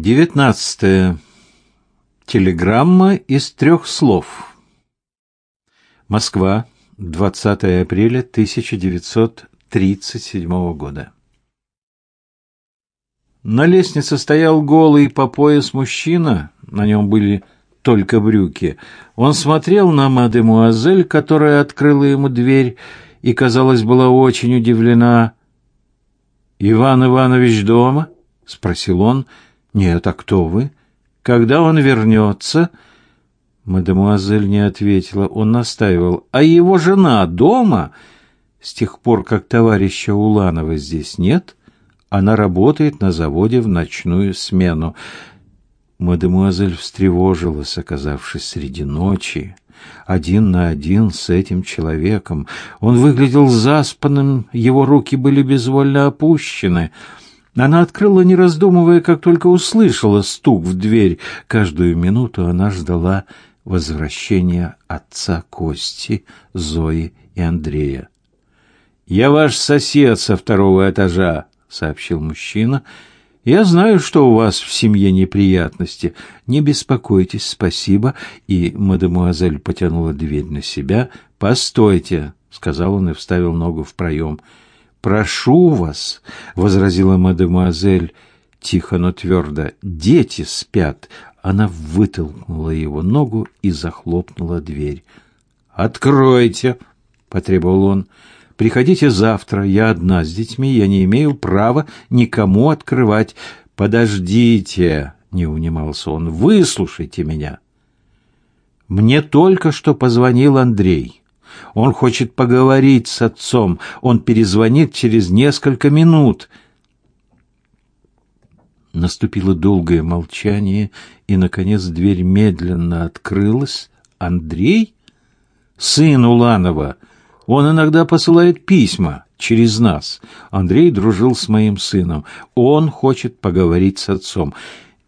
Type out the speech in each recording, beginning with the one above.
Девятнадцатое. Телеграмма из трех слов. Москва, 20 апреля 1937 года. На лестнице стоял голый по пояс мужчина, на нем были только брюки. Он смотрел на мадемуазель, которая открыла ему дверь, и, казалось, была очень удивлена. «Иван Иванович дома?» — спросил он. «Нет, а кто вы? Когда он вернется?» Мадемуазель не ответила. Он настаивал. «А его жена дома?» «С тех пор, как товарища Уланова здесь нет, она работает на заводе в ночную смену». Мадемуазель встревожилась, оказавшись среди ночи, один на один с этим человеком. Он выглядел заспанным, его руки были безвольно опущены — она открыла, не раздумывая, как только услышала стук в дверь. Каждую минуту она ждала возвращения отца Кости, Зои и Андрея. «Я ваш сосед со второго этажа», — сообщил мужчина. «Я знаю, что у вас в семье неприятности. Не беспокойтесь, спасибо». И мадемуазель потянула дверь на себя. «Постойте», — сказал он и вставил ногу в проем. «Прошу вас», — возразила мадемуазель, тихо, но твердо, — «дети спят». Она вытолкнула его ногу и захлопнула дверь. «Откройте», — потребовал он. «Приходите завтра, я одна с детьми, я не имею права никому открывать». «Подождите», — не унимался он, — «выслушайте меня». «Мне только что позвонил Андрей». Он хочет поговорить с отцом. Он перезвонит через несколько минут. Наступило долгое молчание, и, наконец, дверь медленно открылась. Андрей? Сын Уланова. Он иногда посылает письма через нас. Андрей дружил с моим сыном. Он хочет поговорить с отцом.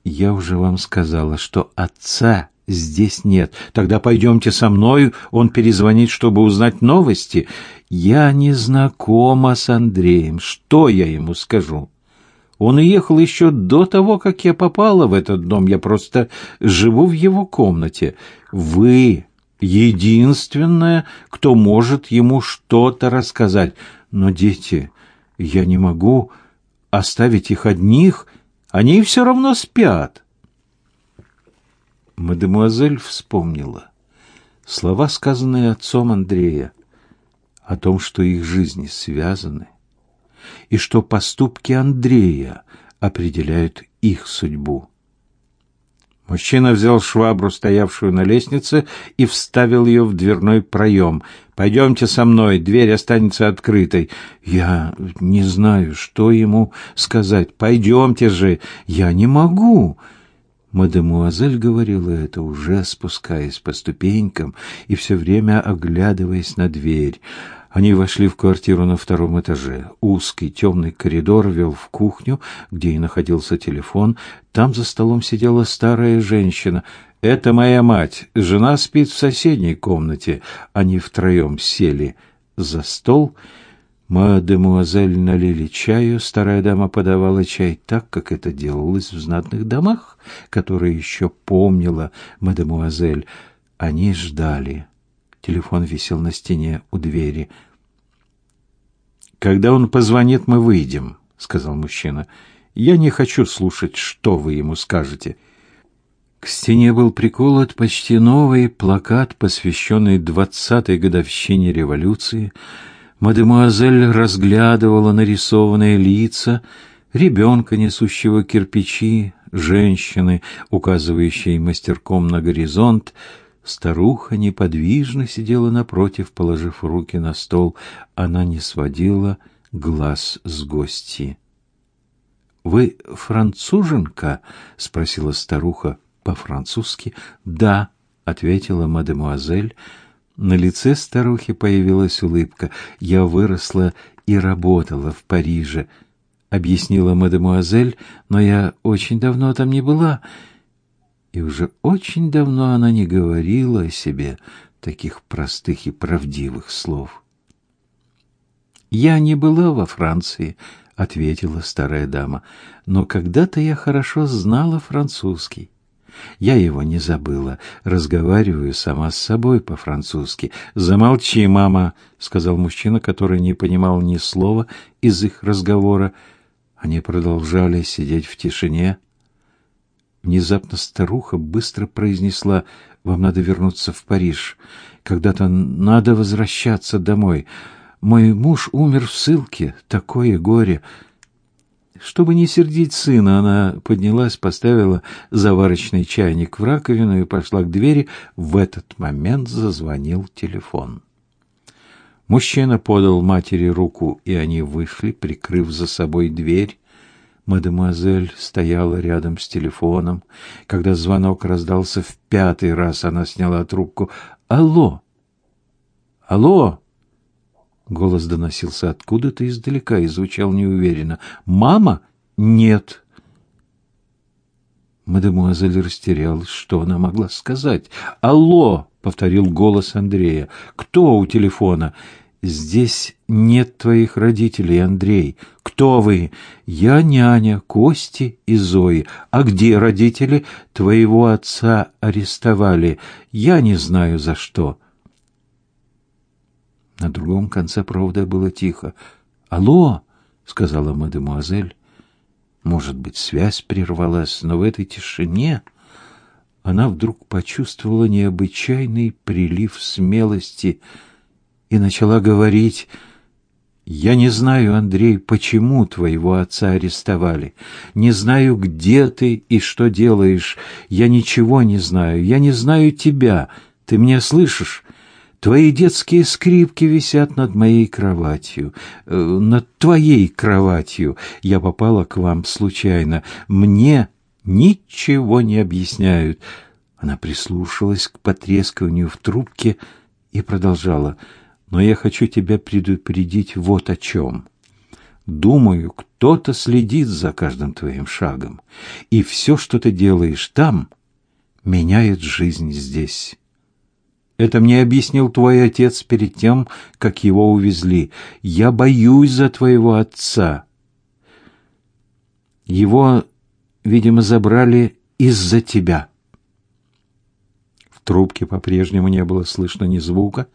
Я уже вам сказала, что отца здесь нет. Тогда пойдемте со мной, он перезвонит, чтобы узнать новости. Я не знакома с Андреем. Что я ему скажу? Он уехал еще до того, как я попала в этот дом. Я просто живу в его комнате. Вы единственная, кто может ему что-то рассказать. Но, дети, я не могу оставить их одних. Они все равно спят. Мадемуазель вспомнила слова, сказанные отцом Андрея, о том, что их жизни связаны, и что поступки Андрея определяют их судьбу. Мужчина взял швабру, стоявшую на лестнице, и вставил ее в дверной проем. «Пойдемте со мной, дверь останется открытой». «Я не знаю, что ему сказать. Пойдемте же». «Я не могу». Мадемуазель говорила это уже спускаясь по ступенькам и все время оглядываясь на дверь. Они вошли в квартиру на втором этаже. Узкий темный коридор вел в кухню, где и находился телефон. Там за столом сидела старая женщина. «Это моя мать. Жена спит в соседней комнате». Они втроем сели за стол и Мадемуазель налили чаю, старая дама подавала чай так, как это делалось в знатных домах, которые еще помнила мадемуазель. Они ждали. Телефон висел на стене у двери. «Когда он позвонит, мы выйдем», — сказал мужчина. «Я не хочу слушать, что вы ему скажете». К стене был приколот почти новый плакат, посвященный двадцатой годовщине революции — Мадемуазель разглядывала нарисованные лица, ребенка, несущего кирпичи, женщины, указывающей мастерком на горизонт. Старуха неподвижно сидела напротив, положив руки на стол. Она не сводила глаз с гостьи. «Вы француженка?» — спросила старуха по-французски. «Да», — ответила мадемуазель, — на лице старухи появилась улыбка. «Я выросла и работала в Париже», — объяснила мадемуазель, «но я очень давно там не была». И уже очень давно она не говорила о себе таких простых и правдивых слов. «Я не была во Франции», — ответила старая дама. Но когда-то я хорошо знала французский. Я его не забыла. Разговариваю сама с собой по-французски. Замолчи, мама, сказал мужчина, который не понимал ни слова из их разговора. Они продолжали сидеть в тишине. Внезапно старуха быстро произнесла: "Вам надо вернуться в Париж. Когда-то надо возвращаться домой. Мой муж умер в ссылке. Такое горе. Чтобы не сердить сына, она поднялась, поставила заварочный чайник в раковину и пошла к двери. В этот момент зазвонил телефон. Мужчина подал матери руку, и они вышли, прикрыв за собой дверь. Мадемуазель стояла рядом с телефоном. Когда звонок раздался в пятый раз, она сняла трубку. «Алло! Алло!» Голос доносился откуда-то издалека и звучал неуверенно. «Мама? Нет!» Мадемуазель растерялась. Что она могла сказать? «Алло!» — повторил голос Андрея. «Кто у телефона?» «Здесь нет твоих родителей, Андрей. Кто вы?» «Я няня Кости и Зои. А где родители? Твоего отца арестовали. Я не знаю за что». На другом конце провода было тихо. «Алло!» — сказала мадемуазель. Может быть, связь прервалась, но в этой тишине она вдруг почувствовала необычайный прилив смелости и начала говорить «Я не знаю, Андрей, почему твоего отца арестовали. Не знаю, где ты и что делаешь. Я ничего не знаю. Я не знаю тебя. Ты меня слышишь? Твои детские скрипки висят над моей кроватью, э, над твоей кроватью. Я попала к вам случайно. Мне ничего не объясняют. Она прислушалась к потрескиванию в трубке и продолжала: "Но я хочу тебя предупредить вот о чем. Думаю, кто-то следит за каждым твоим шагом, и все, что ты делаешь там, меняет жизнь здесь. Это мне объяснил твой отец перед тем, как его увезли. Я боюсь за твоего отца. Его, видимо, забрали из-за тебя. В трубке по-прежнему не было слышно ни звука.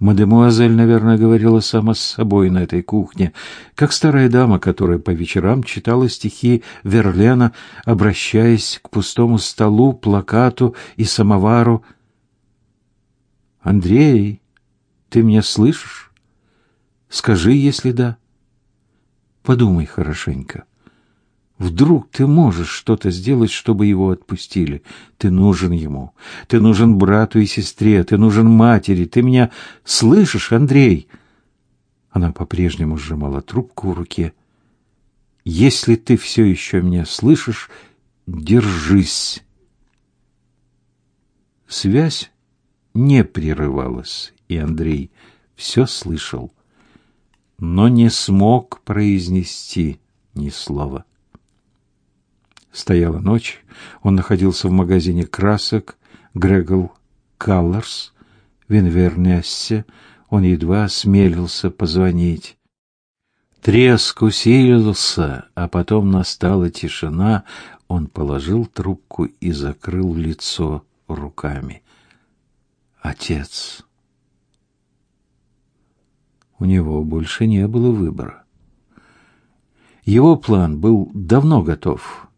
Мадемуазель, наверное, говорила сама с собой на этой кухне, как старая дама, которая по вечерам читала стихи Верлена, обращаясь к пустому столу, плакату и самовару, Андрей, ты меня слышишь? Скажи, если да. Подумай хорошенько. Вдруг ты можешь что-то сделать, чтобы его отпустили. Ты нужен ему. Ты нужен брату и сестре, ты нужен матери. Ты меня слышишь, Андрей? Она по-прежнему сжимала трубку в руке. Если ты все еще меня слышишь, держись. Связь не прерывалась, и Андрей все слышал, но не смог произнести ни слова. Стояла ночь, он находился в магазине красок Грегл Colors в Инвернессе, он едва осмелился позвонить. Треск усилился, а потом настала тишина. Он положил трубку и закрыл лицо руками отец. У него больше не было выбора. Его план был давно готов.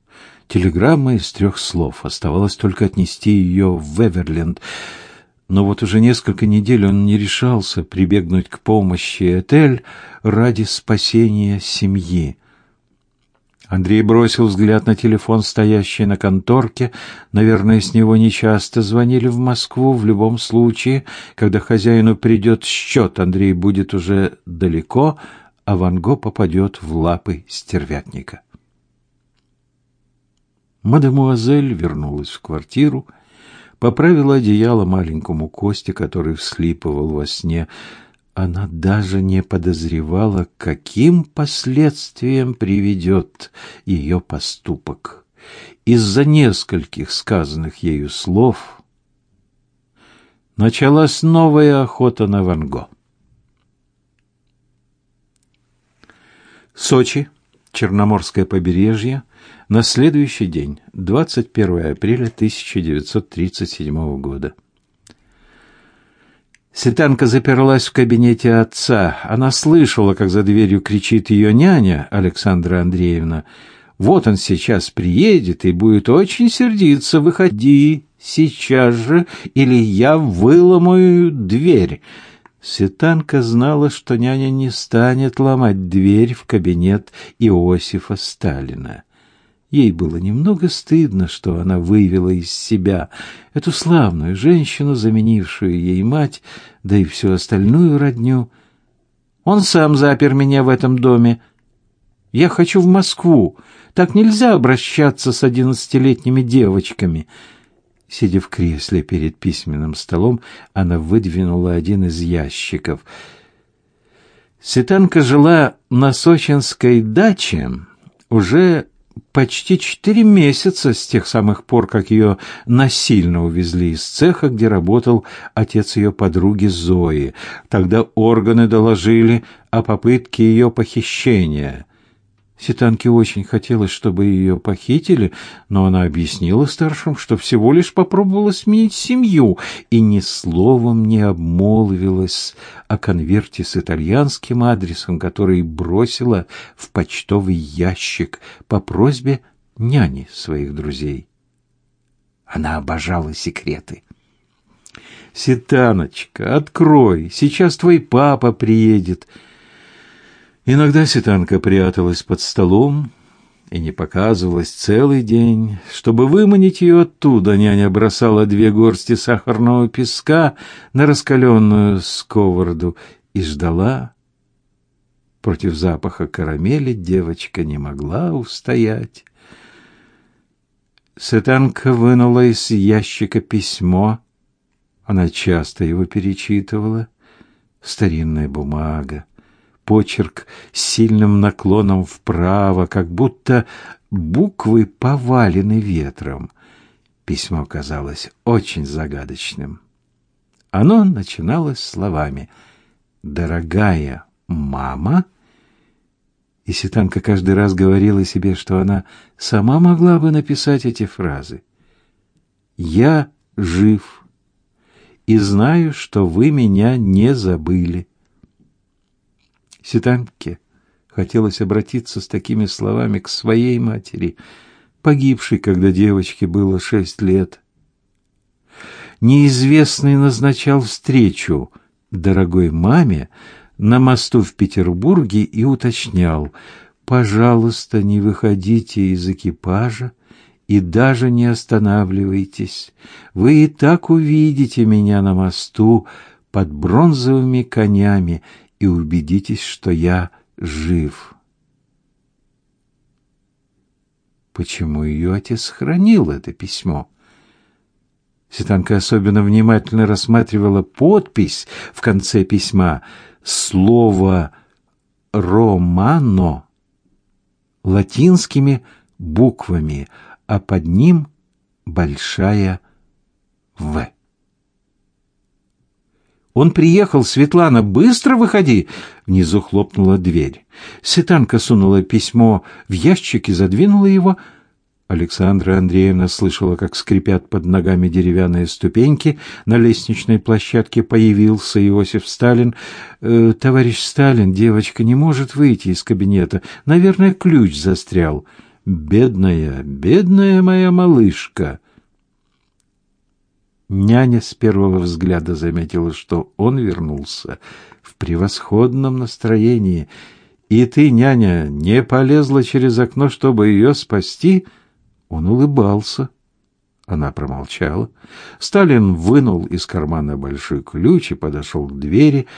Телеграмма из трех слов. Оставалось только отнести ее в Эверленд. Но вот уже несколько недель он не решался прибегнуть к помощи Этель ради спасения семьи. Андрей бросил взгляд на телефон, стоящий на конторке. Наверное, с него нечасто звонили в Москву. В любом случае, когда хозяину придет счет, Андрей будет уже далеко, а Ван Го попадет в лапы стервятника. Мадемуазель вернулась в квартиру, поправила одеяло маленькому Косте, который вслипывал во сне. Она даже не подозревала, каким последствиям приведет ее поступок. Из-за нескольких сказанных ею слов началась новая охота на Ван Го. Сочи, Черноморское побережье, на следующий день, 21 апреля 1937 года. Светанка заперлась в кабинете отца. Она слышала, как за дверью кричит ее няня Александра Андреевна. «Вот он сейчас приедет и будет очень сердиться. Выходи сейчас же, или я выломаю дверь». Светанка знала, что няня не станет ломать дверь в кабинет Иосифа Сталина. Ей было немного стыдно, что она вывела из себя эту славную женщину, заменившую ей мать, да и всю остальную родню. Он сам запер меня в этом доме. Я хочу в Москву. Так нельзя обращаться с одиннадцатилетними девочками. Сидя в кресле перед письменным столом, она выдвинула один из ящиков. Светанка жила на сочинской даче уже почти четыре месяца с тех самых пор, как ее насильно увезли из цеха, где работал отец ее подруги Зои. Тогда органы доложили о попытке ее похищения. Ситанке очень хотелось, чтобы ее похитили, но она объяснила старшим, что всего лишь попробовала сменить семью и ни словом не обмолвилась о конверте с итальянским адресом, который бросила в почтовый ящик по просьбе няни своих друзей. Она обожала секреты. «Ситаночка, открой, сейчас твой папа приедет», Иногда Ситанка пряталась под столом и не показывалась целый день. Чтобы выманить ее оттуда, няня бросала две горсти сахарного песка на раскаленную сковороду и ждала. Против запаха карамели девочка не могла устоять. Сетанка вынула из ящика письмо. Она часто его перечитывала. Старинная бумага почерк с сильным наклоном вправо, как будто буквы повалены ветром. Письмо казалось очень загадочным. Оно начиналось словами «Дорогая мама», и Ситанка каждый раз говорила себе, что она сама могла бы написать эти фразы. «Я жив и знаю, что вы меня не забыли». Ситанке хотелось обратиться с такими словами к своей матери, погибшей, когда девочке было шесть лет. Неизвестный назначал встречу дорогой маме на мосту в Петербурге и уточнял: "Пожалуйста, не выходите из экипажа и даже не останавливайтесь. Вы и так увидите меня на мосту под бронзовыми конями и убедитесь, что я жив. Почему ее отец хранил это письмо? Ситанка особенно внимательно рассматривала подпись в конце письма. Слово «романо» латинскими буквами, а под ним большая «В». Он приехал, Светлана, быстро выходи. Внизу хлопнула дверь. Светанка сунула письмо в ящик и задвинула его. Александра Андреевна слышала, как скрипят под ногами деревянные ступеньки. На лестничной площадке появился Иосиф Сталин. «Э, «Товарищ Сталин, девочка не может выйти из кабинета. Наверное, ключ застрял». «Бедная, бедная моя малышка!» Няня с первого взгляда заметила, что он вернулся в превосходном настроении. И ты, няня, не полезла через окно, чтобы ее спасти? Он улыбался. Она промолчала. Сталин вынул из кармана большой ключ и подошел к двери.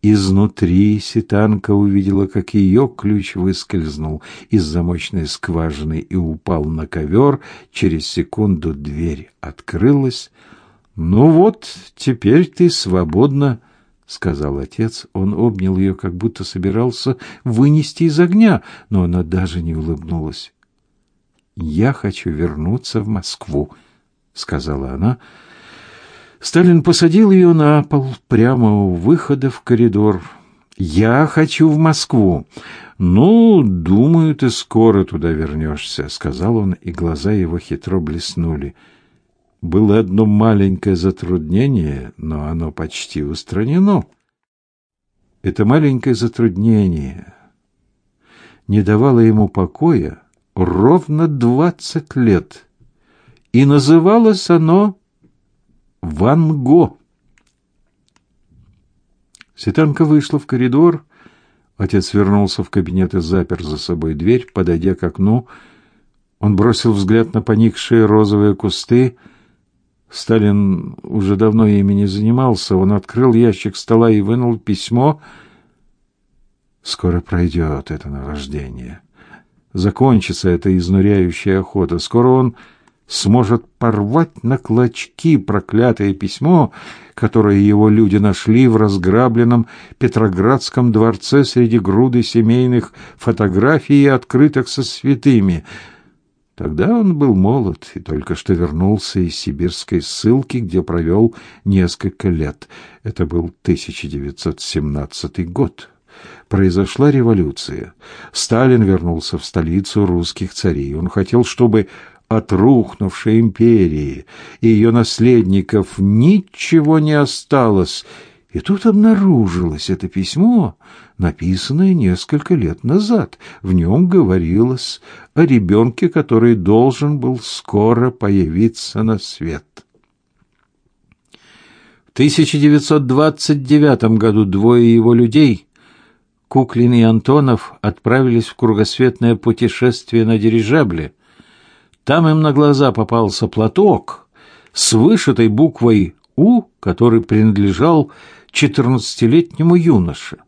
Изнутри Ситанка увидела, как ее ключ выскользнул из замочной скважины и упал на ковер. Через секунду дверь открылась. «Ну вот, теперь ты свободна», — сказал отец. Он обнял ее, как будто собирался вынести из огня, но она даже не улыбнулась. «Я хочу вернуться в Москву», — сказала она. Сталин посадил ее на пол прямо у выхода в коридор Я хочу в Москву. Ну, думаю, ты скоро туда вернешься», — сказал он, и глаза его хитро блеснули. Было одно маленькое затруднение, но оно почти устранено. Это маленькое затруднение не давало ему покоя ровно двадцать лет, и называлось оно Ван Го. Светанка вышла в коридор. Отец вернулся в кабинет и запер за собой дверь. Подойдя к окну, он бросил взгляд на поникшие розовые кусты. Сталин уже давно ими не занимался. Он открыл ящик стола и вынул письмо. Скоро пройдет это наваждение. Закончится эта изнуряющая охота. Скоро он сможет порвать на клочки проклятое письмо, которое его люди нашли в разграбленном Петроградском дворце среди груды семейных фотографий и открыток со святыми. Тогда он был молод и только что вернулся из сибирской ссылки, где провел несколько лет. Это был 1917 год. Произошла революция. Сталин вернулся в столицу русских царей. Он хотел, чтобы от рухнувшей империи и ее наследников ничего не осталось. И тут обнаружилось это письмо, написанное несколько лет назад. В нем говорилось о ребенке, который должен был скоро появиться на свет. В 1929 году двое его людей, Куклин и Антонов, отправились в кругосветное путешествие на дирижабле. Там им на глаза попался платок с вышитой буквой «У», который принадлежал четырнадцатилетнему юноше.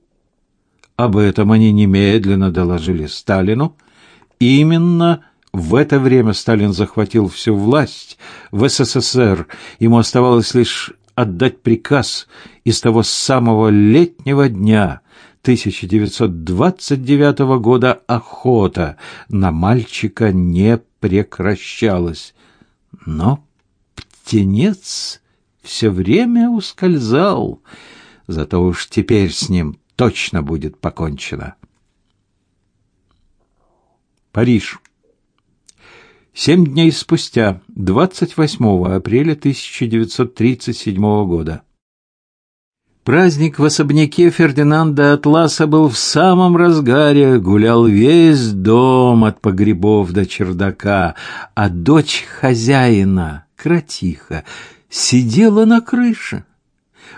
Об этом они немедленно доложили Сталину. Именно в это время Сталин захватил всю власть в СССР. Ему оставалось лишь отдать приказ из того самого летнего дня 1929 года охота на мальчика не прекращалась. Но птенец все время ускользал, зато уж теперь с ним точно будет покончено. Париж. Семь дней спустя, 28 апреля 1937 года. Праздник в особняке Фердинанда Атласа был в самом разгаре, гулял весь дом от погребов до чердака, а дочь хозяина, кротиха, сидела на крыше.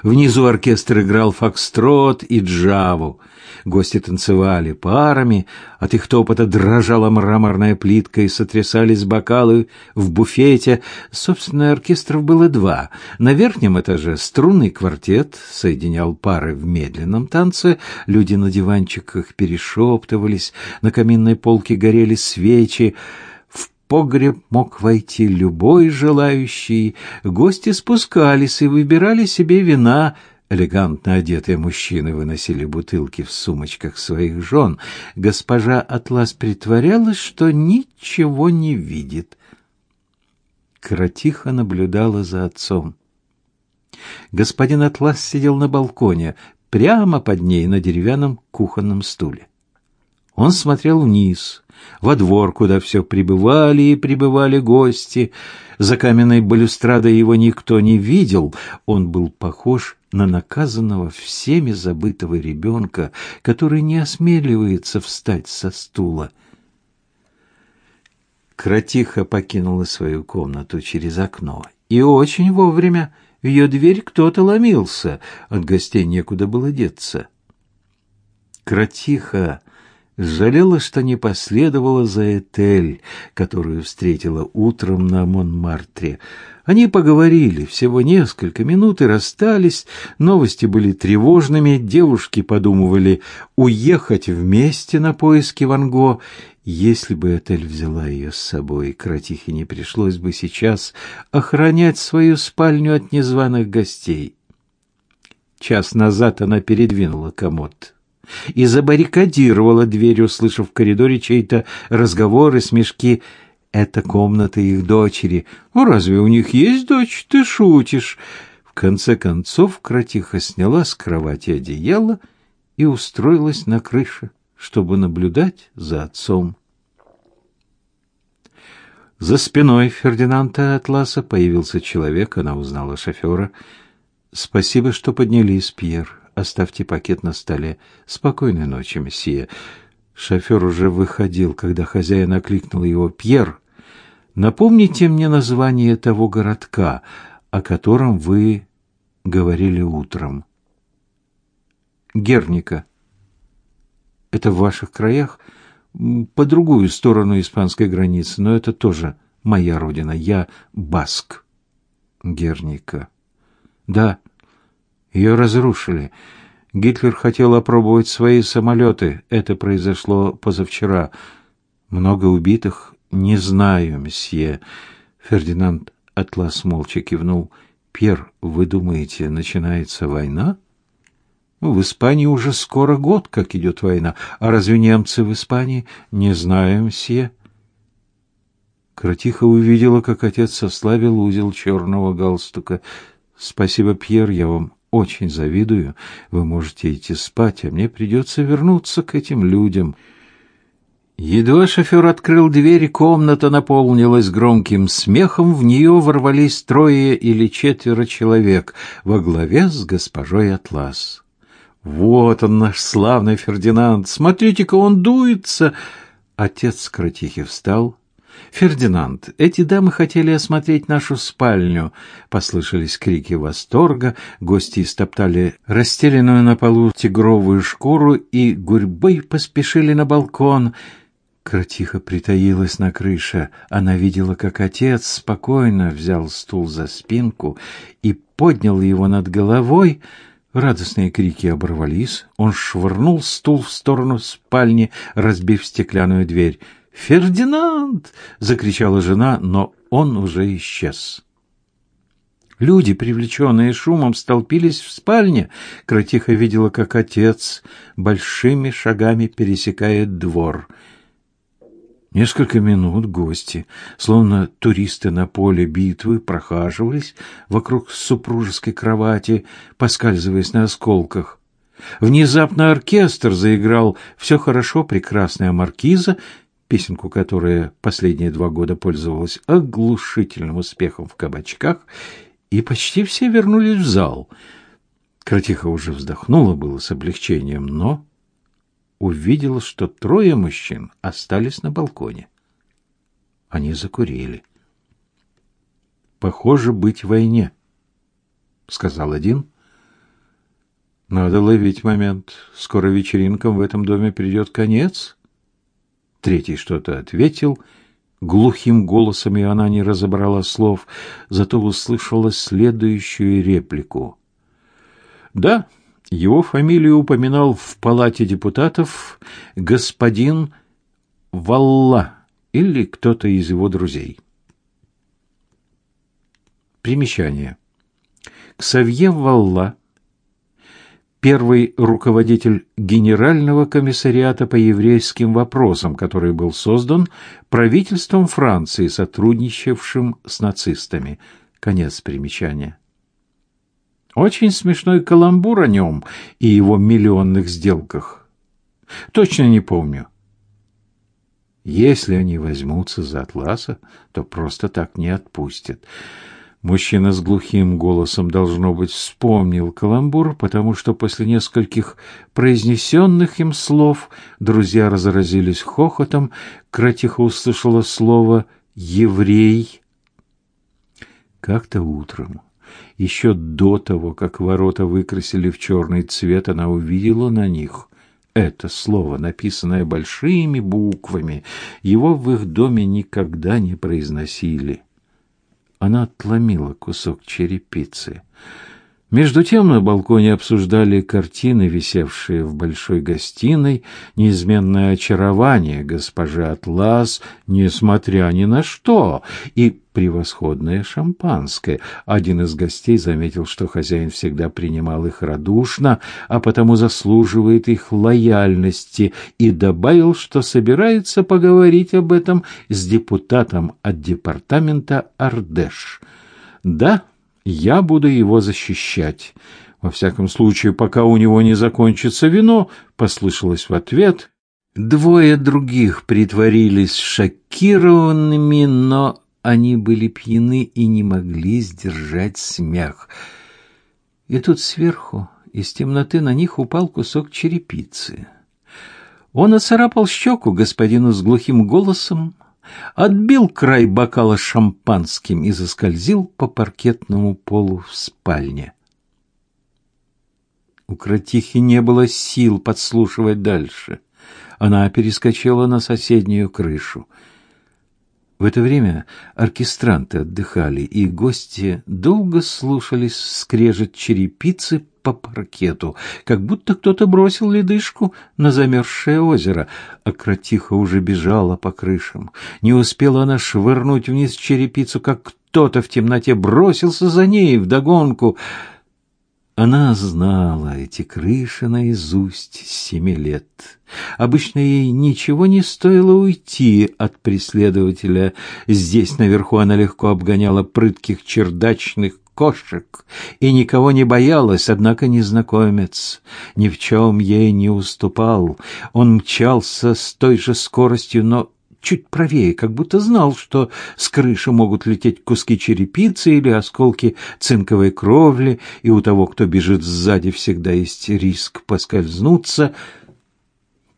Внизу оркестр играл фокстрот и джаву. Гости танцевали парами, от их топота дрожала мраморная плитка и сотрясались бокалы в буфете. Собственно, оркестров было два. На верхнем этаже струнный квартет соединял пары в медленном танце, люди на диванчиках перешептывались, на каминной полке горели свечи погреб мог войти любой желающий. Гости спускались и выбирали себе вина. Элегантно одетые мужчины выносили бутылки в сумочках своих жен. Госпожа Атлас притворялась, что ничего не видит. Кротиха наблюдала за отцом. Господин Атлас сидел на балконе, прямо под ней на деревянном кухонном стуле. Он смотрел вниз, во двор, куда все прибывали и прибывали гости. За каменной балюстрадой его никто не видел. Он был похож на наказанного всеми забытого ребенка, который не осмеливается встать со стула. Кротиха покинула свою комнату через окно, и очень вовремя в ее дверь кто-то ломился, от гостей некуда было деться. Кротиха жалела, что не последовала за Этель, которую встретила утром на Монмартре. Они поговорили всего несколько минут и расстались. Новости были тревожными, девушки подумывали уехать вместе на поиски Ван Го. Если бы Этель взяла ее с собой, Кратихе не пришлось бы сейчас охранять свою спальню от незваных гостей. Час назад она передвинула комод и забаррикадировала дверь, услышав в коридоре чей-то разговор и смешки. «Это комната их дочери. Ну, разве у них есть дочь? Ты шутишь!» В конце концов, кротиха сняла с кровати одеяло и устроилась на крыше, чтобы наблюдать за отцом. За спиной Фердинанда Атласа появился человек, она узнала шофера. «Спасибо, что поднялись, Пьер. Оставьте пакет на столе. Спокойной ночи, месье». Шофер уже выходил, когда хозяин окликнул его. «Пьер, напомните мне название того городка, о котором вы говорили утром». «Герника». «Это в ваших краях?» по другую сторону испанской границы, но это тоже моя родина. Я баск. Герника. Да, ее разрушили. Гитлер хотел опробовать свои самолеты. Это произошло позавчера. Много убитых? Не знаю, месье. Фердинанд Атлас молча кивнул. Пьер, вы думаете, начинается война? В Испании уже скоро год, как идет война. А разве немцы в Испании? Не знаю, мсье. Кротиха увидела, как отец сослабил узел черного галстука. Спасибо, Пьер, я вам очень завидую. Вы можете идти спать, а мне придется вернуться к этим людям. Едва шофер открыл дверь, комната наполнилась громким смехом, в нее ворвались трое или четверо человек во главе с госпожой Атлас. Вот он, наш славный Фердинанд. Смотрите-ка, он дуется. Отец Кротихи встал. Фердинанд, эти дамы хотели осмотреть нашу спальню. Послышались крики восторга. Гости истоптали расстеленную на полу тигровую шкуру и гурьбой поспешили на балкон. Кротиха притаилась на крыше. Она видела, как отец спокойно взял стул за спинку и поднял его над головой. Радостные крики оборвались. Он швырнул стул в сторону спальни, разбив стеклянную дверь. «Фердинанд!» — закричала жена, но он уже исчез. Люди, привлеченные шумом, столпились в спальне. Кротиха видела, как отец большими шагами пересекает двор — Несколько минут гости, словно туристы на поле битвы, прохаживались вокруг супружеской кровати, поскальзываясь на осколках. Внезапно оркестр заиграл «Все хорошо, прекрасная маркиза», песенку, которая последние два года пользовалась оглушительным успехом в кабачках, и почти все вернулись в зал. Кротиха уже вздохнула было с облегчением, но увидела, что трое мужчин остались на балконе. Они закурили. «Похоже быть в войне», — сказал один. «Надо ловить момент. Скоро вечеринкам в этом доме придет конец». Третий что-то ответил. Глухим голосом, и она не разобрала слов, зато услышала следующую реплику. «Да, — его фамилию упоминал в палате депутатов господин Валла или кто-то из его друзей. Примечание. Ксавье Валла, первый руководитель Генерального комиссариата по еврейским вопросам, который был создан правительством Франции, сотрудничавшим с нацистами. Конец примечания. Очень смешной каламбур о нем и его миллионных сделках. Точно не помню. Если они возьмутся за Атласа, то просто так не отпустят. Мужчина с глухим голосом, должно быть, вспомнил каламбур, потому что после нескольких произнесенных им слов друзья разразились хохотом. Кратиха услышала слово «еврей». Как-то утром еще до того, как ворота выкрасили в черный цвет, она увидела на них это слово, написанное большими буквами. Его в их доме никогда не произносили. Она отломила кусок черепицы. Между тем на балконе обсуждали картины, висевшие в большой гостиной, неизменное очарование госпожи Атлас, несмотря ни на что, и превосходное шампанское. Один из гостей заметил, что хозяин всегда принимал их радушно, а потому заслуживает их лояльности, и добавил, что собирается поговорить об этом с депутатом от департамента Ардеш. Да, я буду его защищать. Во всяком случае, пока у него не закончится вино, послышалось в ответ. Двое других притворились шокированными, но они были пьяны и не могли сдержать смех. И тут сверху из темноты на них упал кусок черепицы. Он оцарапал щеку господину с глухим голосом, отбил край бокала шампанским и заскользил по паркетному полу в спальне. У кротихи не было сил подслушивать дальше. Она перескочила на соседнюю крышу. В это время оркестранты отдыхали, и гости долго слушались скрежет черепицы по паркету, как будто кто-то бросил ледышку на замерзшее озеро, а кротиха уже бежала по крышам. Не успела она швырнуть вниз черепицу, как кто-то в темноте бросился за ней вдогонку. Она знала эти крыши наизусть с семи лет. Обычно ей ничего не стоило уйти от преследователя. Здесь наверху она легко обгоняла прытких чердачных кошек и никого не боялась, однако незнакомец ни в чем ей не уступал. Он мчался с той же скоростью, но чуть правее, как будто знал, что с крыши могут лететь куски черепицы или осколки цинковой кровли, и у того, кто бежит сзади, всегда есть риск поскользнуться.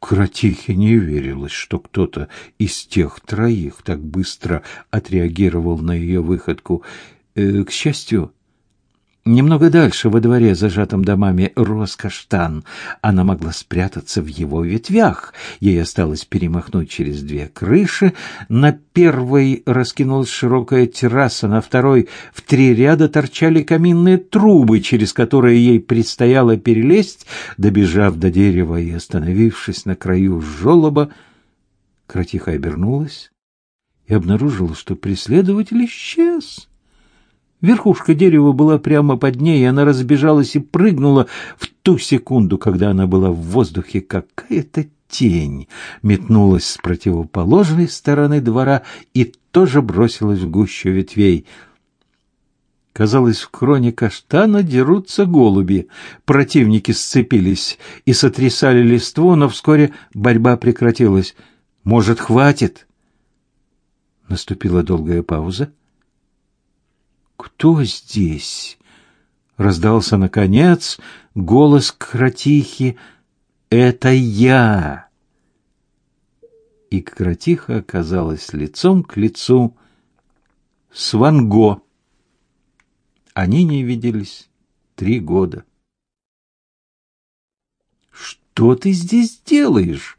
Кротихе не верилось, что кто-то из тех троих так быстро отреагировал на ее выходку. Э, к счастью, Немного дальше, во дворе, зажатом домами, рос каштан. Она могла спрятаться в его ветвях. Ей осталось перемахнуть через две крыши. На первой раскинулась широкая терраса, на второй в три ряда торчали каминные трубы, через которые ей предстояло перелезть, добежав до дерева и остановившись на краю жёлоба, кротиха обернулась и обнаружила, что преследователь исчез. Верхушка дерева была прямо под ней, и она разбежалась и прыгнула в ту секунду, когда она была в воздухе. Какая-то тень метнулась с противоположной стороны двора и тоже бросилась в гущу ветвей. Казалось, в кроне каштана дерутся голуби. Противники сцепились и сотрясали листву, но вскоре борьба прекратилась. «Может, хватит?» Наступила долгая пауза. «Кто здесь?» Раздался, наконец, голос кротихи. «Это я!» И кротиха оказалась лицом к лицу с Ван Го. Они не виделись три года. «Что ты здесь делаешь?»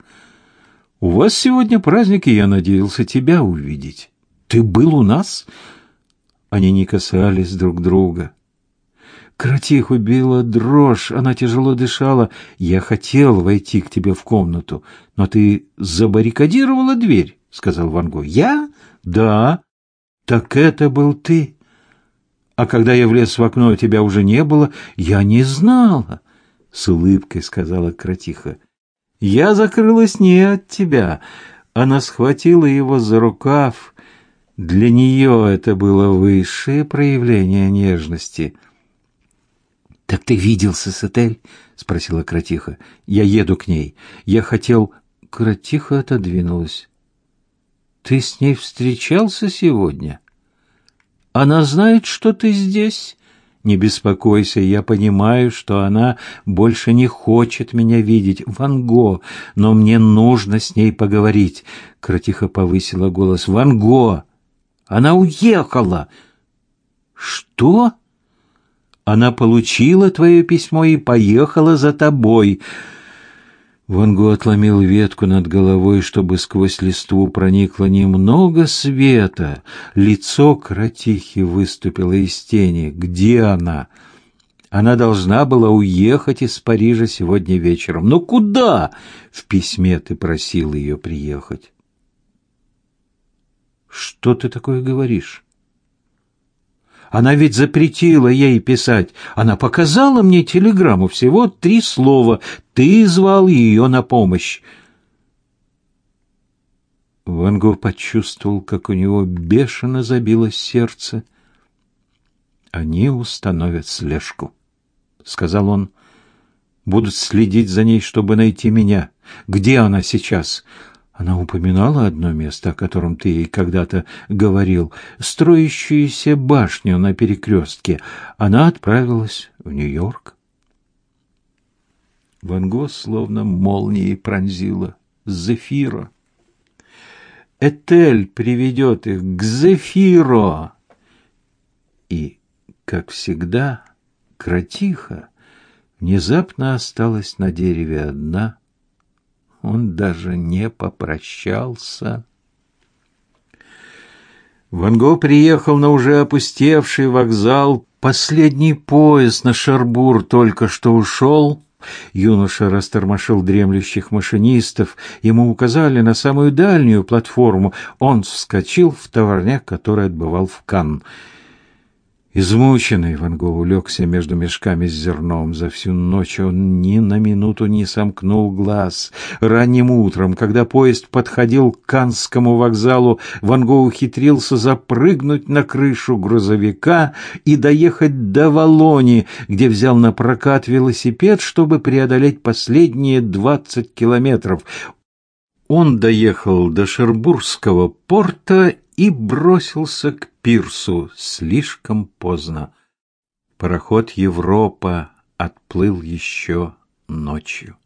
«У вас сегодня праздник, и я надеялся тебя увидеть. Ты был у нас?» Они не касались друг друга. Кротиху била дрожь, она тяжело дышала. «Я хотел войти к тебе в комнату, но ты забаррикадировала дверь», — сказал Ван Го. «Я? Да. Так это был ты. А когда я влез в окно, тебя уже не было. Я не знала», — с улыбкой сказала Кротиха. «Я закрылась не от тебя». Она схватила его за рукав для нее это было высшее проявление нежности. «Так ты виделся с Этель?» — спросила Кротиха. «Я еду к ней. Я хотел...» Кротиха отодвинулась. «Ты с ней встречался сегодня? Она знает, что ты здесь?» Не беспокойся, я понимаю, что она больше не хочет меня видеть, Ван Го, но мне нужно с ней поговорить. Кротиха повысила голос. Ван Го, она уехала. Что? Она получила твое письмо и поехала за тобой. Ван Гог отломил ветку над головой, чтобы сквозь листву проникло немного света. Лицо кротихи выступило из тени. Где она? Она должна была уехать из Парижа сегодня вечером. Но куда? В письме ты просил ее приехать. Что ты такое говоришь? Она ведь запретила ей писать. Она показала мне телеграмму, всего три слова. Ты звал ее на помощь. Ван Гог почувствовал, как у него бешено забилось сердце. Они установят слежку, сказал он. Будут следить за ней, чтобы найти меня. Где она сейчас? Она упоминала одно место, о котором ты ей когда-то говорил, строящуюся башню на перекрестке. Она отправилась в Нью-Йорк. Ван Гог словно молнией пронзила Зефира. Этель приведет их к Зефиро. И, как всегда, кротиха внезапно осталась на дереве одна. Он даже не попрощался. Ван Го приехал на уже опустевший вокзал. Последний поезд на Шарбур только что ушел. Юноша растормошил дремлющих машинистов. Ему указали на самую дальнюю платформу. Он вскочил в товарняк, который отбывал в Канн. Измученный Ван Гог улегся между мешками с зерном. За всю ночь он ни на минуту не сомкнул глаз. Ранним утром, когда поезд подходил к Канскому вокзалу, Ван Гог ухитрился запрыгнуть на крышу грузовика и доехать до Волони, где взял на прокат велосипед, чтобы преодолеть последние двадцать километров. Он доехал до Шербургского порта и бросился к пирсу слишком поздно. Пароход Европа отплыл еще ночью.